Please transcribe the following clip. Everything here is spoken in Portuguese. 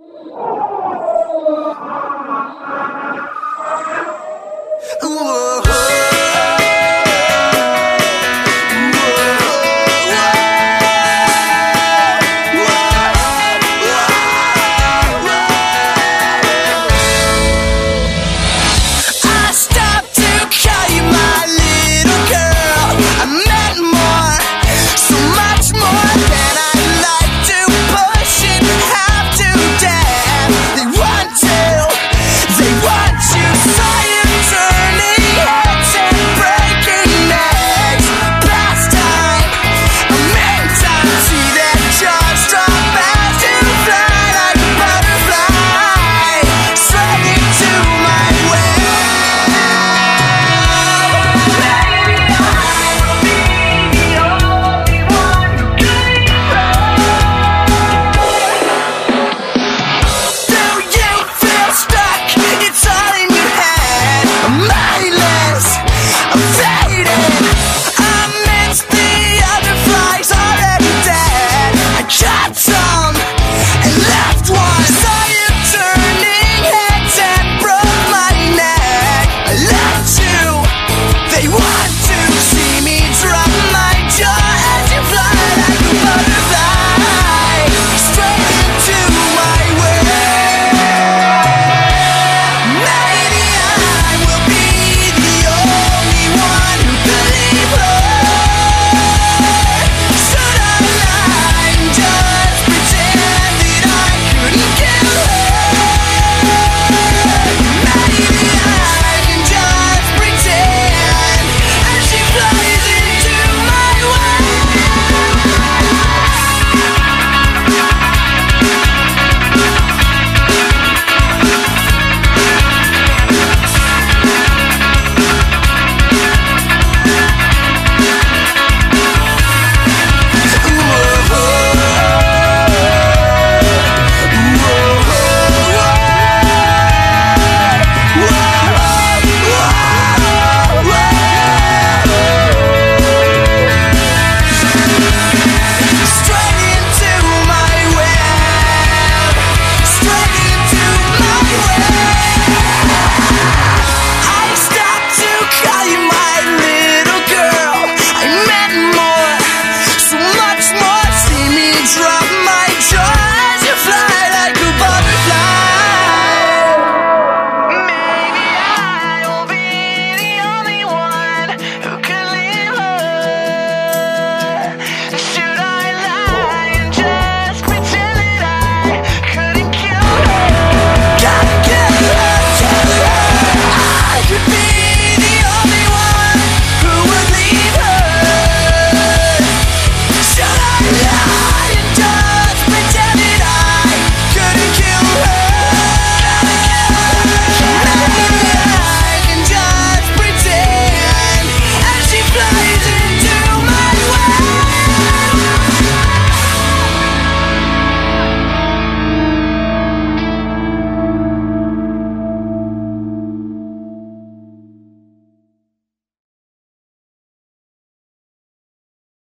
Straight